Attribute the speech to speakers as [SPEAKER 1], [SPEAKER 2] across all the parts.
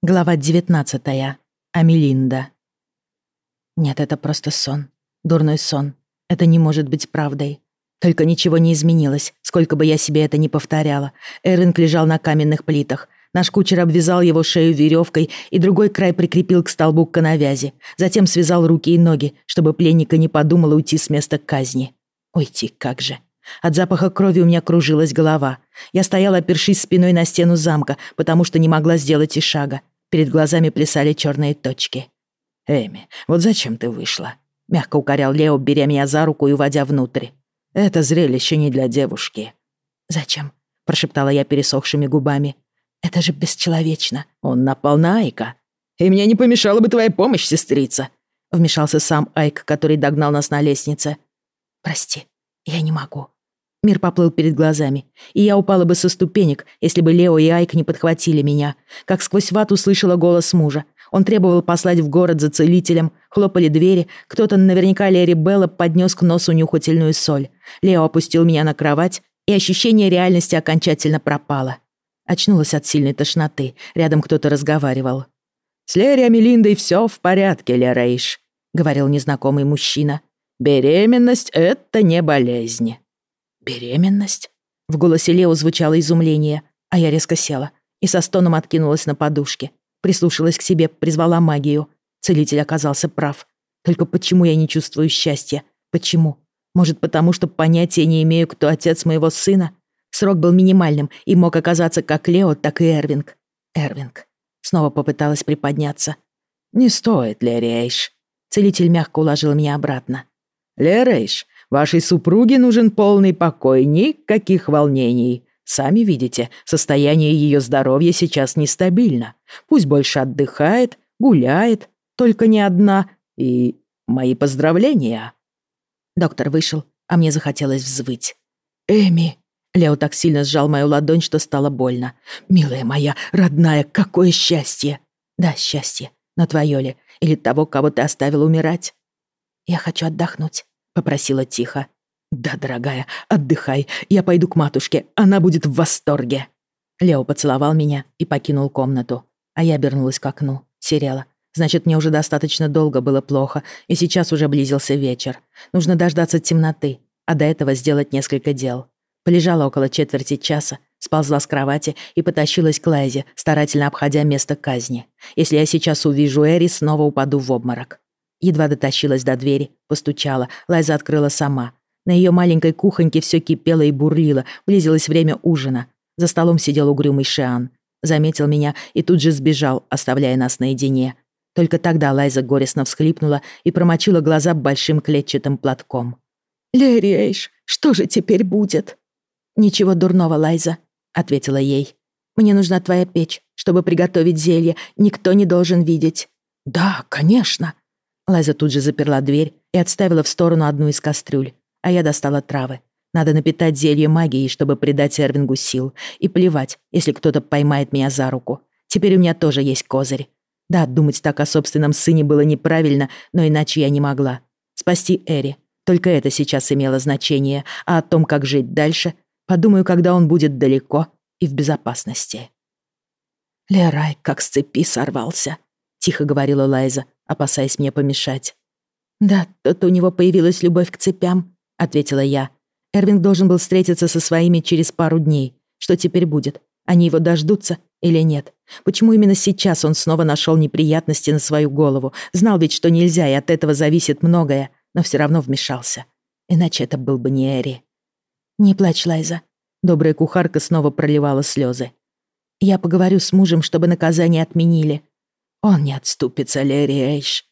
[SPEAKER 1] Глава 19. Амелинда. Нет, это просто сон. Дурной сон. Это не может быть правдой. Только ничего не изменилось, сколько бы я себе это ни повторяла. Эринг лежал на каменных плитах. Наш кучер обвязал его шею веревкой и другой край прикрепил к столбу к канавязи. Затем связал руки и ноги, чтобы пленника не подумал уйти с места казни. Уйти как же. От запаха крови у меня кружилась голова. Я стояла, опершись спиной на стену замка, потому что не могла сделать и шага. Перед глазами плясали черные точки.
[SPEAKER 2] «Эми, вот зачем ты вышла?» Мягко укорял Лео, беря меня за руку и уводя внутрь. «Это зрелище не для девушки».
[SPEAKER 1] «Зачем?» — прошептала я пересохшими губами. «Это же бесчеловечно».
[SPEAKER 2] «Он напал на Айка. И мне не помешала бы твоя помощь, сестрица», — вмешался сам Айк, который догнал нас на лестнице.
[SPEAKER 1] «Прости, я не могу», Мир поплыл перед глазами, и я упала бы со ступенек, если бы Лео и Айк не подхватили меня. Как сквозь вату слышала голос мужа. Он требовал послать в город за целителем, хлопали двери, кто-то, наверняка Лерри Белла, поднес к носу нюхательную соль. Лео опустил меня на кровать, и ощущение реальности окончательно пропало. Очнулась от сильной тошноты, рядом кто-то разговаривал.
[SPEAKER 2] «С Лерри Амелиндой все в порядке, Лерейш», — говорил незнакомый мужчина. «Беременность — это не болезнь».
[SPEAKER 1] «Беременность?» В голосе Лео звучало изумление, а я резко села и со стоном откинулась на подушке. Прислушалась к себе, призвала магию. Целитель оказался прав. Только почему я не чувствую счастья? Почему? Может, потому что понятия не имею, кто отец моего сына? Срок был минимальным и мог оказаться как Лео, так и Эрвинг. Эрвинг. Снова попыталась приподняться.
[SPEAKER 2] «Не стоит, Лерейш».
[SPEAKER 1] Целитель мягко уложил меня обратно.
[SPEAKER 2] «Лерейш, Вашей супруге нужен полный покой, никаких волнений. Сами видите, состояние ее здоровья сейчас нестабильно. Пусть больше отдыхает, гуляет, только не одна. И мои поздравления».
[SPEAKER 1] Доктор вышел, а мне захотелось взвыть.
[SPEAKER 2] «Эми!»
[SPEAKER 1] Лео так сильно сжал мою ладонь, что стало больно.
[SPEAKER 2] «Милая моя, родная, какое счастье!»
[SPEAKER 1] «Да, счастье. Но твое ли? Или того, кого ты оставил умирать?» «Я хочу отдохнуть попросила тихо.
[SPEAKER 2] «Да, дорогая, отдыхай. Я пойду к матушке. Она будет в восторге».
[SPEAKER 1] Лео поцеловал меня и покинул комнату. А я обернулась к окну. Серела. Значит, мне уже достаточно долго было плохо, и сейчас уже близился вечер. Нужно дождаться темноты, а до этого сделать несколько дел. Полежала около четверти часа, сползла с кровати и потащилась к Лайзе, старательно обходя место казни. Если я сейчас увижу Эри, снова упаду в обморок. Едва дотащилась до двери, постучала. Лайза открыла сама. На ее маленькой кухоньке все кипело и бурлило. Близилось время ужина. За столом сидел угрюмый Шиан. Заметил меня и тут же сбежал, оставляя нас наедине. Только тогда Лайза горестно всхлипнула и промочила глаза большим клетчатым платком.
[SPEAKER 3] «Лериэйш, что же теперь будет?»
[SPEAKER 1] «Ничего дурного, Лайза», — ответила ей. «Мне нужна твоя печь, чтобы приготовить зелье. Никто не должен видеть».
[SPEAKER 2] «Да, конечно»,
[SPEAKER 1] Лайза тут же заперла дверь и отставила в сторону одну из кастрюль, а я достала травы. Надо напитать зелье магией, чтобы придать Эрвингу сил. И плевать, если кто-то поймает меня за руку. Теперь у меня тоже есть козырь. Да, думать так о собственном сыне было неправильно, но иначе я не могла. Спасти Эри. Только это сейчас имело значение, а о том, как жить дальше, подумаю, когда он будет далеко и в безопасности.
[SPEAKER 2] «Лерай как с цепи сорвался», — тихо говорила Лайза, опасаясь мне помешать.
[SPEAKER 1] «Да, тут у него появилась любовь к цепям», — ответила я. Эрвинг должен был встретиться со своими через пару дней. Что теперь будет? Они его дождутся или нет? Почему именно сейчас он снова нашел неприятности на свою голову? Знал ведь, что нельзя, и от этого зависит многое, но все равно вмешался. Иначе это был бы не Эри. «Не плачь, Лайза». Добрая кухарка снова проливала слезы. «Я поговорю с мужем, чтобы наказание отменили.
[SPEAKER 2] Он не отступится, Лерри Эйш.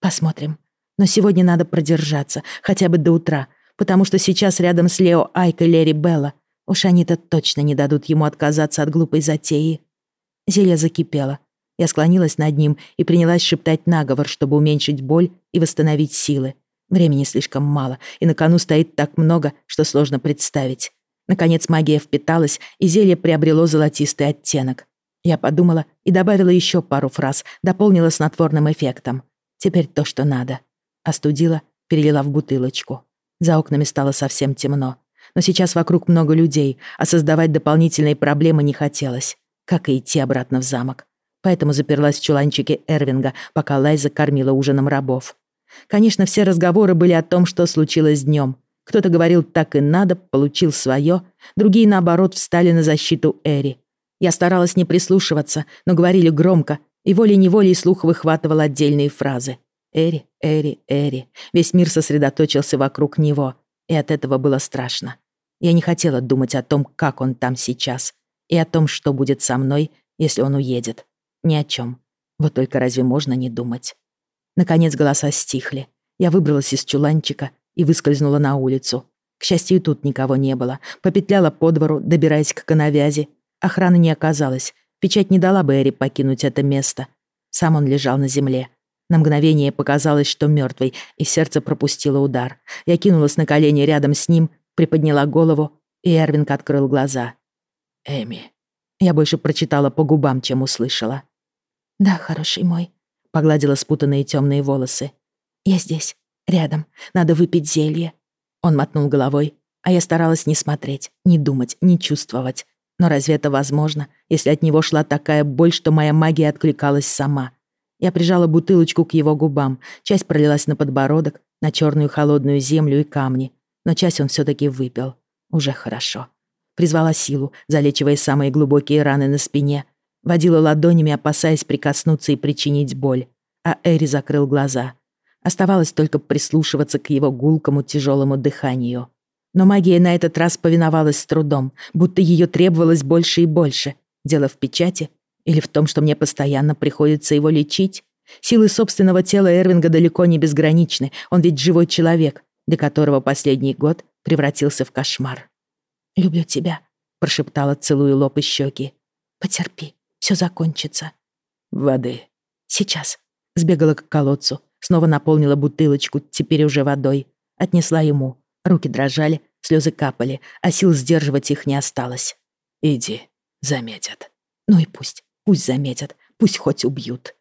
[SPEAKER 1] Посмотрим. Но сегодня надо продержаться, хотя бы до утра, потому что сейчас рядом с Лео Айк и Лерри Белла. Уж они-то точно не дадут ему отказаться от глупой затеи. Зелье закипело. Я склонилась над ним и принялась шептать наговор, чтобы уменьшить боль и восстановить силы. Времени слишком мало, и на кону стоит так много, что сложно представить. Наконец магия впиталась, и зелье приобрело золотистый оттенок. Я подумала и добавила еще пару фраз, дополнила снотворным эффектом. Теперь то, что надо. Остудила, перелила в бутылочку. За окнами стало совсем темно. Но сейчас вокруг много людей, а создавать дополнительные проблемы не хотелось. Как и идти обратно в замок. поэтому заперлась в чуланчике Эрвинга, пока Лайза кормила ужином рабов. Конечно, все разговоры были о том, что случилось днем. Кто-то говорил «так и надо», получил свое, другие, наоборот, встали на защиту Эри. Я старалась не прислушиваться, но говорили громко, и волей-неволей слух выхватывал отдельные фразы. Эри, Эри, Эри. Весь мир сосредоточился вокруг него, и от этого было страшно. Я не хотела думать о том, как он там сейчас, и о том, что будет со мной, если он уедет. Ни о чем. Вот только разве можно не думать? Наконец голоса стихли. Я выбралась из чуланчика и выскользнула на улицу. К счастью, тут никого не было. Попетляла по двору, добираясь к коновязи. Охраны не оказалось. Печать не дала бы Эри покинуть это место. Сам он лежал на земле. На мгновение показалось, что мертвый, и сердце пропустило удар. Я кинулась на колени рядом с ним, приподняла голову, и Эрвинг открыл глаза. «Эми». Я больше прочитала по губам, чем услышала.
[SPEAKER 3] «Да, хороший мой», — погладила спутанные темные волосы. «Я здесь, рядом. Надо выпить зелье».
[SPEAKER 1] Он мотнул головой, а я старалась не смотреть, не думать, не чувствовать. Но разве это возможно, если от него шла такая боль, что моя магия откликалась сама? Я прижала бутылочку к его губам, часть пролилась на подбородок, на черную холодную землю и камни, но часть он все-таки выпил. Уже хорошо. Призвала силу, залечивая самые глубокие раны на спине, водила ладонями, опасаясь прикоснуться и причинить боль. А Эри закрыл глаза. Оставалось только прислушиваться к его гулкому тяжелому дыханию. Но магия на этот раз повиновалась с трудом, будто ее требовалось больше и больше. Дело в печати или в том, что мне постоянно приходится его лечить? Силы собственного тела Эрвинга далеко не безграничны, он ведь живой человек, для которого последний год превратился в кошмар.
[SPEAKER 3] «Люблю тебя», — прошептала, целуя лоб и щеки. «Потерпи, все закончится».
[SPEAKER 2] «Воды».
[SPEAKER 3] «Сейчас».
[SPEAKER 1] Сбегала к колодцу, снова наполнила бутылочку, теперь уже водой. Отнесла ему. Руки дрожали, слезы капали, а сил сдерживать их не осталось.
[SPEAKER 2] «Иди, заметят».
[SPEAKER 1] Ну и пусть, пусть заметят, пусть хоть убьют.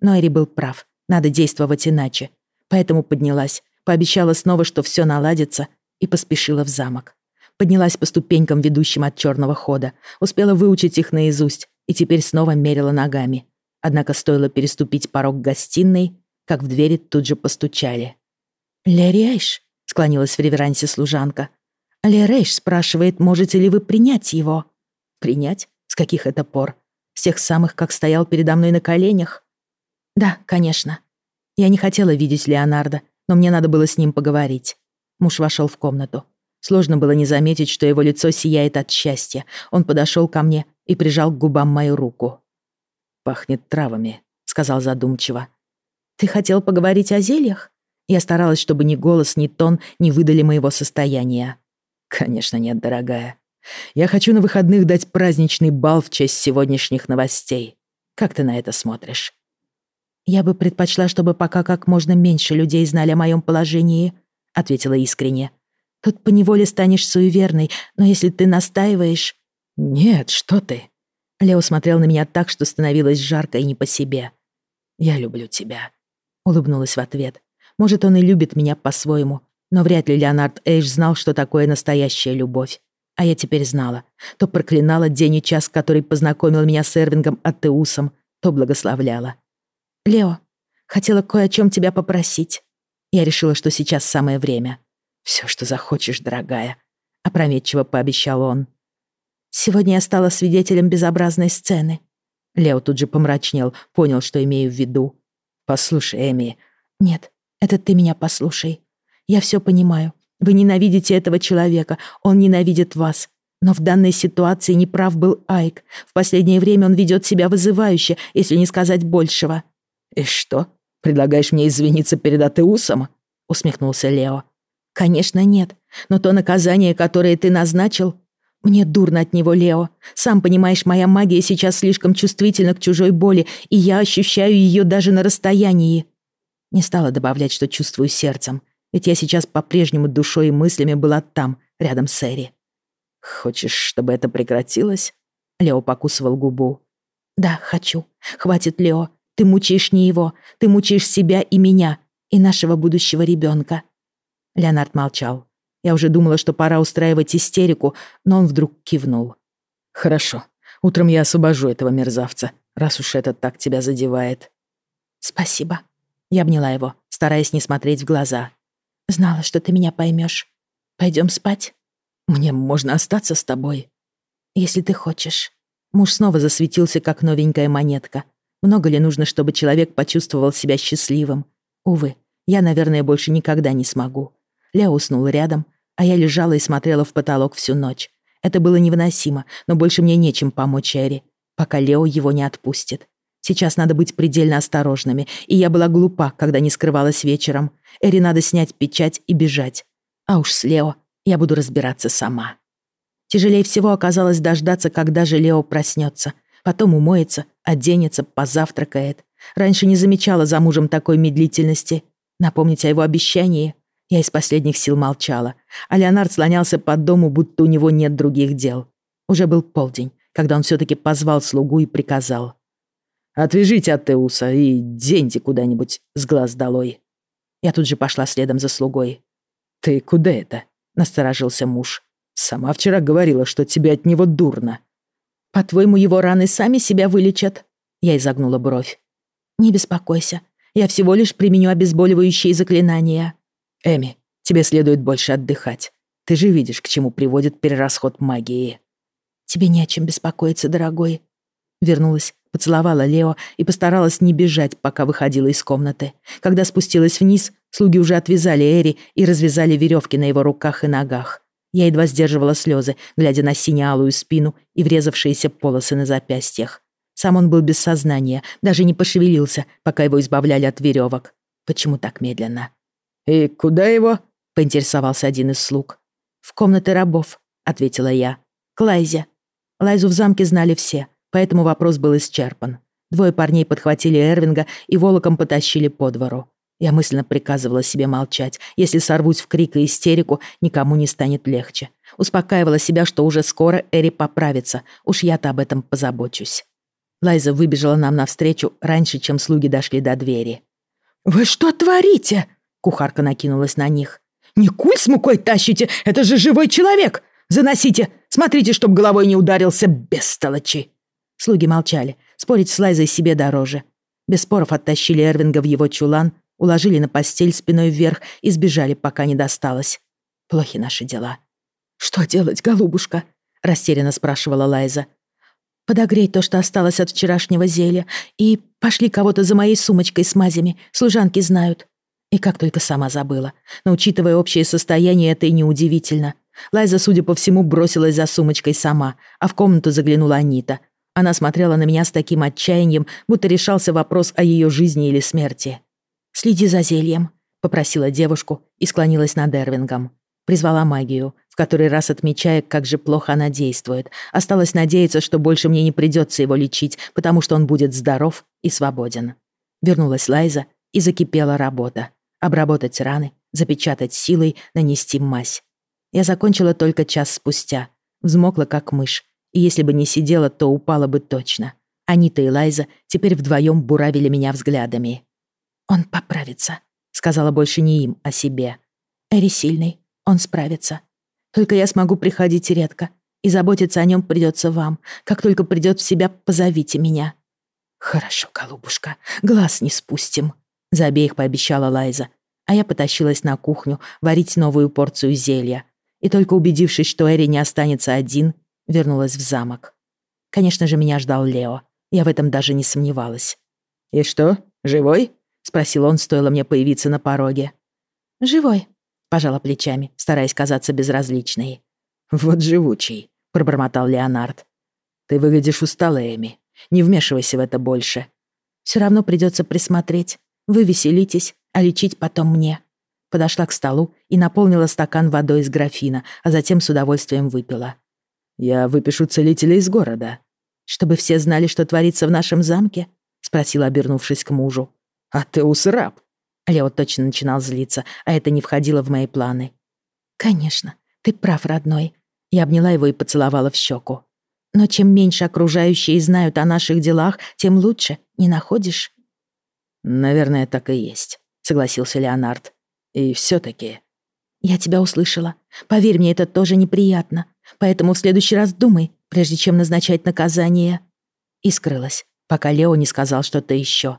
[SPEAKER 1] Но Эри был прав, надо действовать иначе. Поэтому поднялась, пообещала снова, что все наладится, и поспешила в замок. Поднялась по ступенькам, ведущим от черного хода, успела выучить их наизусть и теперь снова мерила ногами. Однако стоило переступить порог гостиной, как в двери тут же постучали.
[SPEAKER 3] «Лерейш?» — склонилась в реверансе служанка. «Лерейш спрашивает, можете ли вы принять его?»
[SPEAKER 1] «Принять? С каких это пор? С тех самых, как стоял передо мной на коленях?» «Да, конечно. Я не хотела видеть Леонардо, но мне надо было с ним поговорить. Муж вошел в комнату. Сложно было не заметить, что его лицо сияет от счастья. Он подошел ко мне и прижал к губам мою руку.
[SPEAKER 2] «Пахнет травами», — сказал задумчиво.
[SPEAKER 1] «Ты хотел поговорить о зельях?» Я старалась, чтобы ни голос, ни тон не выдали моего состояния.
[SPEAKER 2] «Конечно нет, дорогая. Я хочу на выходных дать праздничный бал в честь сегодняшних новостей. Как ты на это смотришь?»
[SPEAKER 1] «Я бы предпочла, чтобы пока как можно меньше людей знали о моем положении», — ответила искренне. «Тут поневоле станешь суеверной, но если ты настаиваешь...»
[SPEAKER 2] «Нет, что ты!»
[SPEAKER 1] Лео смотрел на меня так, что становилось жарко и не по себе.
[SPEAKER 2] «Я люблю тебя», —
[SPEAKER 1] улыбнулась в ответ. «Может, он и любит меня по-своему, но вряд ли Леонард Эйш знал, что такое настоящая любовь. А я теперь знала. То проклинала день и час, который познакомил меня с Эрвингом Аттеусом, то благословляла. «Лео, хотела кое о чем тебя попросить». Я решила, что сейчас самое время.
[SPEAKER 2] Все, что захочешь, дорогая», —
[SPEAKER 1] опрометчиво пообещал он. «Сегодня я стала свидетелем безобразной сцены». Лео тут же помрачнел, понял, что имею в виду.
[SPEAKER 2] «Послушай, Эми...»
[SPEAKER 1] «Нет, это ты меня послушай. Я все понимаю. Вы ненавидите этого человека, он ненавидит вас. Но в данной ситуации неправ был Айк. В последнее время он ведет себя вызывающе, если не сказать большего.
[SPEAKER 2] «И что, предлагаешь мне извиниться перед Атеусом?» — усмехнулся Лео.
[SPEAKER 1] «Конечно нет, но то наказание, которое ты назначил...» «Мне дурно от него, Лео. Сам понимаешь, моя магия сейчас слишком чувствительна к чужой боли, и я ощущаю ее даже на расстоянии». Не стала добавлять, что чувствую сердцем, ведь я сейчас по-прежнему душой и мыслями была там, рядом с Эри.
[SPEAKER 2] «Хочешь, чтобы это прекратилось?»
[SPEAKER 1] Лео покусывал губу. «Да, хочу. Хватит, Лео. Ты мучаешь не его, ты мучаешь себя и меня, и нашего будущего ребенка. Леонард молчал. Я уже думала, что пора устраивать истерику, но он вдруг кивнул.
[SPEAKER 2] «Хорошо. Утром я освобожу этого мерзавца. раз уж это так тебя задевает».
[SPEAKER 3] «Спасибо».
[SPEAKER 1] Я обняла его, стараясь не смотреть в глаза.
[SPEAKER 3] «Знала, что ты меня поймешь. Пойдем спать?»
[SPEAKER 2] «Мне можно остаться с тобой?»
[SPEAKER 3] «Если ты хочешь».
[SPEAKER 1] Муж снова засветился, как новенькая монетка. Много ли нужно, чтобы человек почувствовал себя счастливым? Увы, я, наверное, больше никогда не смогу. Лео уснул рядом, а я лежала и смотрела в потолок всю ночь. Это было невыносимо, но больше мне нечем помочь Эри, пока Лео его не отпустит. Сейчас надо быть предельно осторожными, и я была глупа, когда не скрывалась вечером. Эри надо снять печать и бежать. А уж с Лео я буду разбираться сама. Тяжелее всего оказалось дождаться, когда же Лео проснется. Потом умоется, оденется, позавтракает. Раньше не замечала за мужем такой медлительности. Напомнить о его обещании я из последних сил молчала, а Леонард слонялся по дому, будто у него нет других дел. Уже был полдень, когда он все-таки позвал слугу и приказал.
[SPEAKER 2] «Отвяжите от Теуса и деньте куда-нибудь с глаз долой».
[SPEAKER 1] Я тут же пошла следом за слугой.
[SPEAKER 2] «Ты куда это?» — насторожился муж. Сама вчера говорила, что тебе от него дурно».
[SPEAKER 1] «По-твоему, его раны сами себя вылечат?» Я изогнула бровь. «Не беспокойся. Я всего лишь применю обезболивающие заклинания».
[SPEAKER 2] «Эми, тебе следует больше отдыхать. Ты же видишь, к чему приводит перерасход магии».
[SPEAKER 3] «Тебе не о чем беспокоиться, дорогой».
[SPEAKER 1] Вернулась, поцеловала Лео и постаралась не бежать, пока выходила из комнаты. Когда спустилась вниз, слуги уже отвязали Эри и развязали веревки на его руках и ногах. Я едва сдерживала слезы, глядя на сине-алую спину и врезавшиеся полосы на запястьях. Сам он был без сознания, даже не пошевелился, пока его избавляли от веревок. Почему так медленно?
[SPEAKER 2] «И куда его?»
[SPEAKER 1] — поинтересовался один из слуг. «В комнаты рабов», — ответила я. «К Лайзе». Лайзу в замке знали все, поэтому вопрос был исчерпан. Двое парней подхватили Эрвинга и волоком потащили по двору. Я мысленно приказывала себе молчать. Если сорвусь в крик и истерику, никому не станет легче. Успокаивала себя, что уже скоро Эри поправится. Уж я-то об этом позабочусь. Лайза выбежала нам навстречу раньше, чем слуги дошли до двери.
[SPEAKER 4] «Вы что творите?»
[SPEAKER 1] Кухарка накинулась на них.
[SPEAKER 4] «Не куль с мукой тащите! Это же живой человек! Заносите! Смотрите, чтоб головой не ударился, бестолочи!»
[SPEAKER 1] Слуги молчали. Спорить с Лайзой себе дороже. Без споров оттащили Эрвинга в его чулан, уложили на постель спиной вверх и сбежали, пока не досталось. Плохи наши дела.
[SPEAKER 4] «Что делать, голубушка?» — растерянно спрашивала Лайза.
[SPEAKER 3] «Подогрей то, что осталось от вчерашнего зелья, и пошли кого-то за моей сумочкой с мазями, служанки знают».
[SPEAKER 1] И как только сама забыла. Но учитывая общее состояние, это и неудивительно. Лайза, судя по всему, бросилась за сумочкой сама, а в комнату заглянула Анита. Она смотрела на меня с таким отчаянием, будто решался вопрос о ее жизни или смерти.
[SPEAKER 3] «Следи за зельем», — попросила девушку и склонилась над Эрвингом.
[SPEAKER 1] Призвала магию, в который раз отмечая, как же плохо она действует. Осталось надеяться, что больше мне не придется его лечить, потому что он будет здоров и свободен. Вернулась Лайза, и закипела работа. Обработать раны, запечатать силой, нанести мазь. Я закончила только час спустя. Взмокла, как мышь. И если бы не сидела, то упала бы точно. Анита и Лайза теперь вдвоем буравили меня взглядами.
[SPEAKER 3] «Он поправится», —
[SPEAKER 1] сказала больше не им, а себе.
[SPEAKER 3] «Эри сильный, он справится. Только я смогу приходить редко, и заботиться о нем придется вам. Как только придет в себя, позовите меня».
[SPEAKER 1] «Хорошо, голубушка, глаз не спустим», — за обеих пообещала Лайза. А я потащилась на кухню варить новую порцию зелья. И только убедившись, что Эри не останется один, вернулась в замок. Конечно же, меня ждал Лео. Я в этом даже не сомневалась.
[SPEAKER 2] «И что, живой?»
[SPEAKER 1] — спросил он, стоило мне появиться на пороге.
[SPEAKER 3] «Живой», —
[SPEAKER 1] пожала плечами, стараясь казаться безразличной.
[SPEAKER 2] «Вот живучий», — пробормотал Леонард. «Ты выглядишь усталой, Эми. Не вмешивайся в это больше».
[SPEAKER 3] «Все равно придется присмотреть. Вы веселитесь, а лечить потом мне».
[SPEAKER 1] Подошла к столу и наполнила стакан водой из графина, а затем с удовольствием выпила.
[SPEAKER 2] «Я выпишу целителя из города».
[SPEAKER 1] «Чтобы все знали, что творится в нашем замке?» — спросила, обернувшись к мужу.
[SPEAKER 2] «А ты усраб!»
[SPEAKER 1] Лео точно начинал злиться, а это не входило в мои планы.
[SPEAKER 3] «Конечно, ты прав, родной».
[SPEAKER 1] Я обняла его и поцеловала в щеку. «Но чем меньше окружающие знают о наших делах, тем лучше, не находишь?»
[SPEAKER 2] «Наверное, так и есть», — согласился Леонард. «И все таки
[SPEAKER 3] «Я тебя услышала. Поверь мне, это тоже неприятно. Поэтому в следующий раз думай, прежде чем назначать наказание».
[SPEAKER 1] И скрылась пока Лео не сказал что-то еще.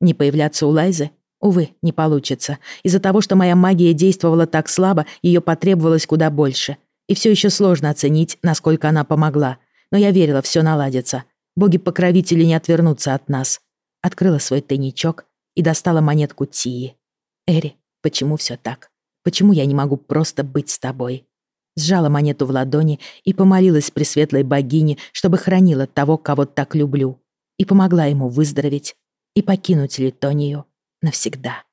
[SPEAKER 1] Не появляться у Лайзы? Увы, не получится. Из-за того, что моя магия действовала так слабо, ее потребовалось куда больше. И все еще сложно оценить, насколько она помогла. Но я верила, все наладится. Боги-покровители не отвернутся от нас. Открыла свой тайничок и достала монетку Тии. Эри, почему все так? Почему я не могу просто быть с тобой? Сжала монету в ладони и помолилась пресветлой богине, чтобы хранила того, кого так люблю, и помогла ему выздороветь и покинуть Литонию навсегда.